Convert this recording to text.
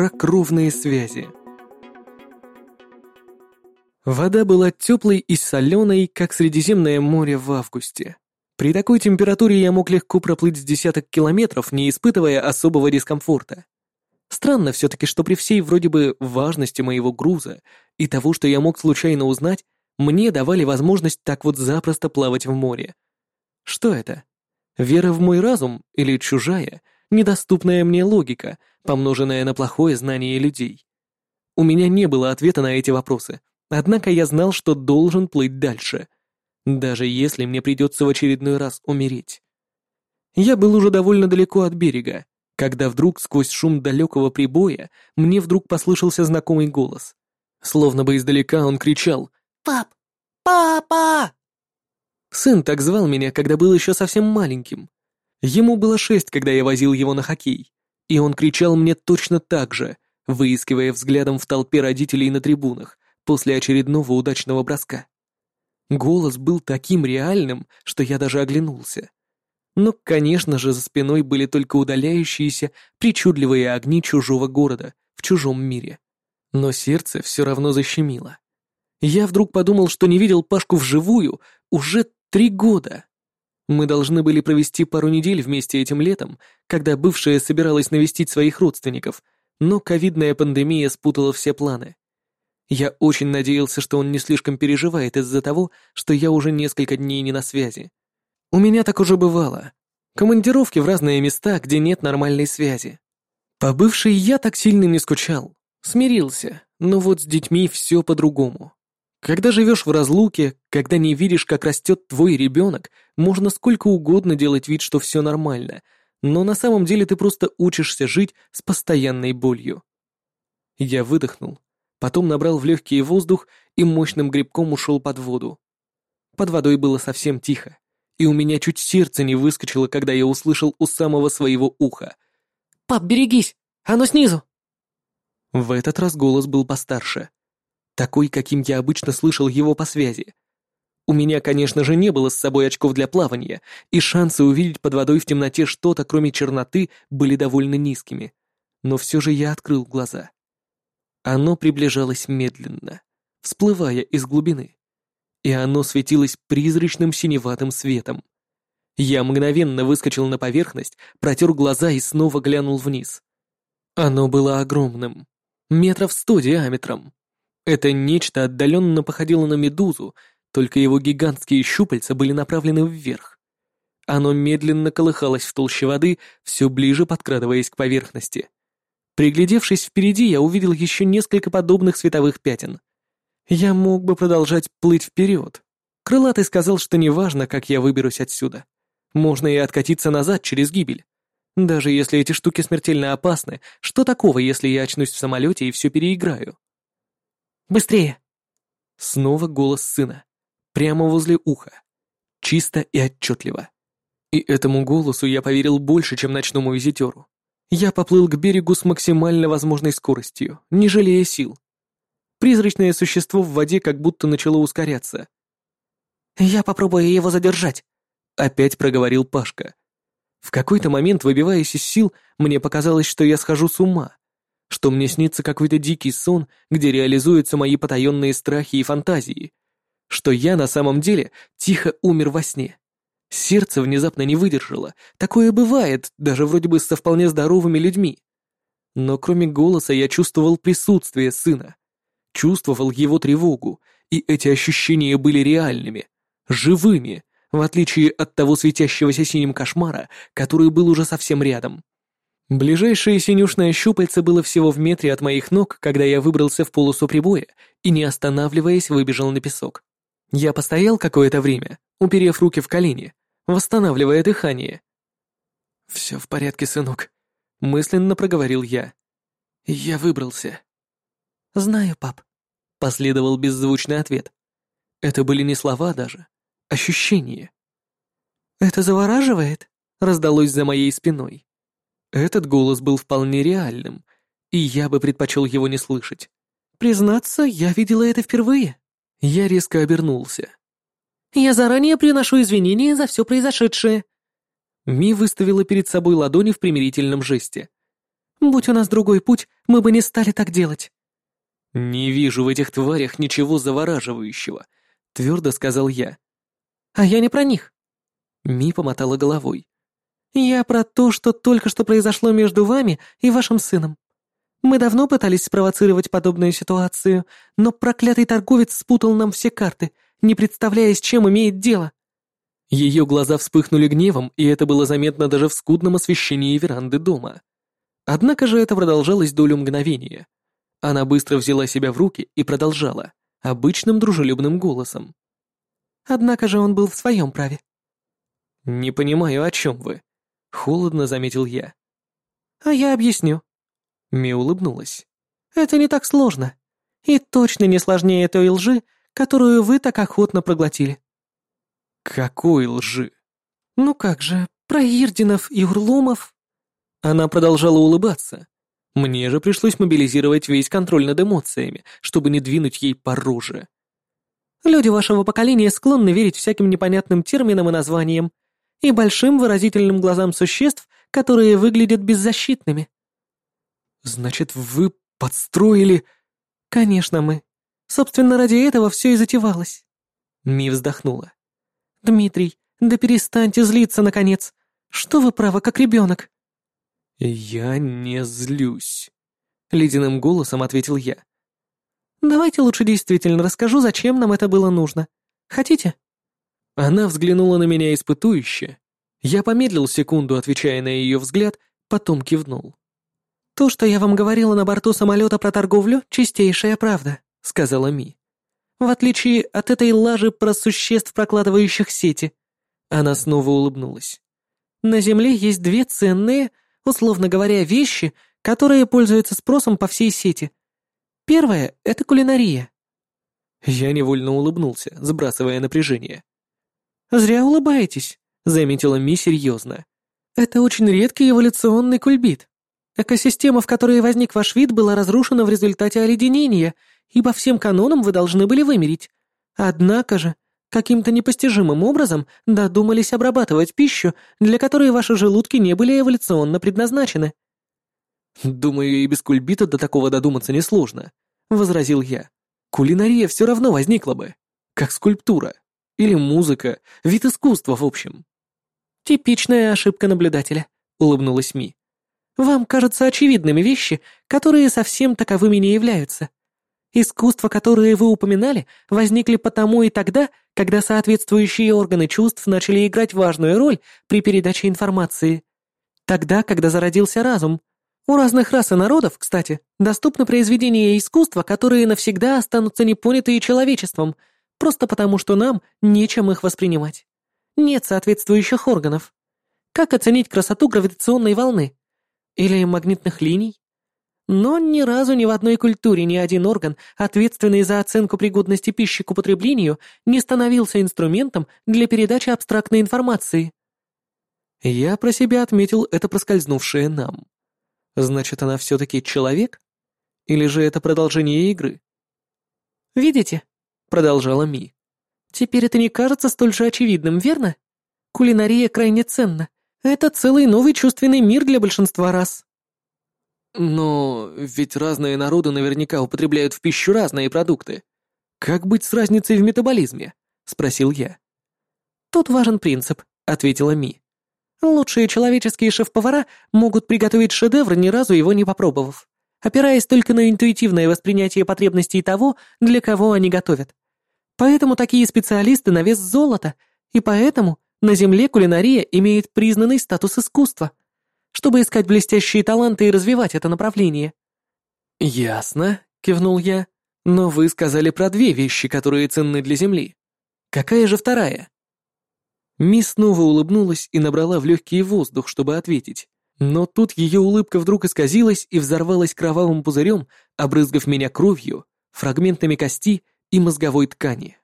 про кровные связи. Вода была теплой и соленой, как Средиземное море в августе. При такой температуре я мог легко проплыть с десяток километров, не испытывая особого дискомфорта. Странно все-таки, что при всей вроде бы важности моего груза и того, что я мог случайно узнать, мне давали возможность так вот запросто плавать в море. Что это? Вера в мой разум или чужая, недоступная мне логика, помноженная на плохое знание людей? У меня не было ответа на эти вопросы, однако я знал, что должен плыть дальше, даже если мне придется в очередной раз умереть. Я был уже довольно далеко от берега, когда вдруг сквозь шум далекого прибоя мне вдруг послышался знакомый голос. Словно бы издалека он кричал «Пап! Папа!» Сын так звал меня, когда был еще совсем маленьким. Ему было шесть, когда я возил его на хоккей, и он кричал мне точно так же, выискивая взглядом в толпе родителей на трибунах после очередного удачного броска. Голос был таким реальным, что я даже оглянулся. Но, конечно же, за спиной были только удаляющиеся, причудливые огни чужого города в чужом мире. Но сердце все равно защемило. Я вдруг подумал, что не видел Пашку вживую уже Три года. Мы должны были провести пару недель вместе этим летом, когда бывшая собиралась навестить своих родственников, но ковидная пандемия спутала все планы. Я очень надеялся, что он не слишком переживает из-за того, что я уже несколько дней не на связи. У меня так уже бывало. Командировки в разные места, где нет нормальной связи. По бывшей я так сильно не скучал. Смирился, но вот с детьми все по-другому. Когда живешь в разлуке, когда не видишь, как растет твой ребенок, можно сколько угодно делать вид, что все нормально, но на самом деле ты просто учишься жить с постоянной болью. Я выдохнул, потом набрал в легкий воздух и мощным грибком ушел под воду. Под водой было совсем тихо, и у меня чуть сердце не выскочило, когда я услышал у самого своего уха. «Пап, берегись! Оно снизу!» В этот раз голос был постарше такой, каким я обычно слышал его по связи. У меня, конечно же, не было с собой очков для плавания, и шансы увидеть под водой в темноте что-то, кроме черноты, были довольно низкими. Но все же я открыл глаза. Оно приближалось медленно, всплывая из глубины. И оно светилось призрачным синеватым светом. Я мгновенно выскочил на поверхность, протер глаза и снова глянул вниз. Оно было огромным, метров сто диаметром. Это нечто отдаленно походило на медузу, только его гигантские щупальца были направлены вверх. Оно медленно колыхалось в толще воды, все ближе подкрадываясь к поверхности. Приглядевшись впереди, я увидел еще несколько подобных световых пятен. Я мог бы продолжать плыть вперед. Крылатый сказал, что неважно, как я выберусь отсюда. Можно и откатиться назад через гибель. Даже если эти штуки смертельно опасны, что такого, если я очнусь в самолете и все переиграю? Быстрее!» Снова голос сына. Прямо возле уха. Чисто и отчетливо. И этому голосу я поверил больше, чем ночному визитеру. Я поплыл к берегу с максимально возможной скоростью, не жалея сил. Призрачное существо в воде как будто начало ускоряться. «Я попробую его задержать», — опять проговорил Пашка. В какой-то момент, выбиваясь из сил, мне показалось, что я схожу с ума что мне снится какой-то дикий сон, где реализуются мои потаенные страхи и фантазии, что я на самом деле тихо умер во сне. Сердце внезапно не выдержало, такое бывает, даже вроде бы со вполне здоровыми людьми. Но кроме голоса я чувствовал присутствие сына, чувствовал его тревогу, и эти ощущения были реальными, живыми, в отличие от того светящегося синим кошмара, который был уже совсем рядом. Ближайшее синюшное щупальце было всего в метре от моих ног, когда я выбрался в полосу прибоя и, не останавливаясь, выбежал на песок. Я постоял какое-то время, уперев руки в колени, восстанавливая дыхание. «Все в порядке, сынок», — мысленно проговорил я. «Я выбрался». «Знаю, пап», — последовал беззвучный ответ. Это были не слова даже, ощущения. «Это завораживает?» — раздалось за моей спиной. Этот голос был вполне реальным, и я бы предпочел его не слышать. Признаться, я видела это впервые. Я резко обернулся. «Я заранее приношу извинения за все произошедшее». Ми выставила перед собой ладони в примирительном жесте. Будь у нас другой путь, мы бы не стали так делать». «Не вижу в этих тварях ничего завораживающего», — твердо сказал я. «А я не про них». Ми помотала головой. «Я про то, что только что произошло между вами и вашим сыном. Мы давно пытались спровоцировать подобную ситуацию, но проклятый торговец спутал нам все карты, не представляя, с чем имеет дело». Ее глаза вспыхнули гневом, и это было заметно даже в скудном освещении веранды дома. Однако же это продолжалось долю мгновения. Она быстро взяла себя в руки и продолжала, обычным дружелюбным голосом. Однако же он был в своем праве. «Не понимаю, о чем вы», — холодно заметил я. «А я объясню». Ми улыбнулась. «Это не так сложно. И точно не сложнее той лжи, которую вы так охотно проглотили». «Какой лжи?» «Ну как же, про Ирдинов и Урлумов». Она продолжала улыбаться. Мне же пришлось мобилизировать весь контроль над эмоциями, чтобы не двинуть ей по роже. «Люди вашего поколения склонны верить всяким непонятным терминам и названиям и большим выразительным глазам существ, которые выглядят беззащитными». «Значит, вы подстроили...» «Конечно, мы. Собственно, ради этого все и затевалось». Ми вздохнула. «Дмитрий, да перестаньте злиться, наконец. Что вы, право, как ребенок?» «Я не злюсь», — ледяным голосом ответил я. «Давайте лучше действительно расскажу, зачем нам это было нужно. Хотите?» Она взглянула на меня испытующе. Я помедлил секунду, отвечая на ее взгляд, потом кивнул. «То, что я вам говорила на борту самолета про торговлю, чистейшая правда», — сказала Ми. «В отличие от этой лажи про существ, прокладывающих сети». Она снова улыбнулась. «На Земле есть две ценные, условно говоря, вещи, которые пользуются спросом по всей сети. Первое — это кулинария». Я невольно улыбнулся, сбрасывая напряжение. «Зря улыбаетесь», — заметила Ми серьезно. «Это очень редкий эволюционный кульбит. Экосистема, в которой возник ваш вид, была разрушена в результате оледенения, и по всем канонам вы должны были вымереть. Однако же, каким-то непостижимым образом додумались обрабатывать пищу, для которой ваши желудки не были эволюционно предназначены». «Думаю, и без кульбита до такого додуматься несложно», — возразил я. «Кулинария все равно возникла бы, как скульптура. Или музыка, вид искусства в общем». «Типичная ошибка наблюдателя», — улыбнулась Ми. «Вам кажутся очевидными вещи, которые совсем таковыми не являются. Искусства, которые вы упоминали, возникли потому и тогда, когда соответствующие органы чувств начали играть важную роль при передаче информации. Тогда, когда зародился разум. У разных рас и народов, кстати, доступны произведения искусства, которые навсегда останутся непонятые человечеством, просто потому что нам нечем их воспринимать. Нет соответствующих органов. Как оценить красоту гравитационной волны? Или магнитных линий? Но ни разу ни в одной культуре ни один орган, ответственный за оценку пригодности пищи к употреблению, не становился инструментом для передачи абстрактной информации. Я про себя отметил это проскользнувшее нам. Значит, она все-таки человек? Или же это продолжение игры? «Видите?» — продолжала Ми. «Теперь это не кажется столь же очевидным, верно? Кулинария крайне ценна. Это целый новый чувственный мир для большинства рас. Но ведь разные народы наверняка употребляют в пищу разные продукты. Как быть с разницей в метаболизме? спросил я. Тут важен принцип, ответила Ми. Лучшие человеческие шеф-повара могут приготовить шедевр, ни разу его не попробовав, опираясь только на интуитивное воспринятие потребностей того, для кого они готовят. Поэтому такие специалисты на вес золота, и поэтому на Земле кулинария имеет признанный статус искусства чтобы искать блестящие таланты и развивать это направление». «Ясно», — кивнул я. «Но вы сказали про две вещи, которые ценны для Земли. Какая же вторая?» Мисс снова улыбнулась и набрала в легкий воздух, чтобы ответить. Но тут ее улыбка вдруг исказилась и взорвалась кровавым пузырем, обрызгав меня кровью, фрагментами кости и мозговой ткани.